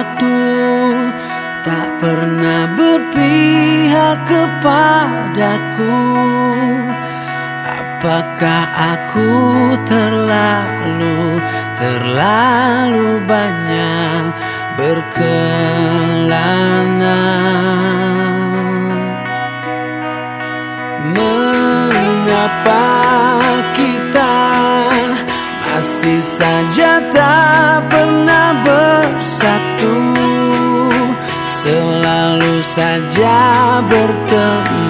waktu Tak pernah berpihak kepadaku. Apakah aku terlalu, terlalu banyak berkelana masih saja tak pernah bersatu. Selalu saja bertemu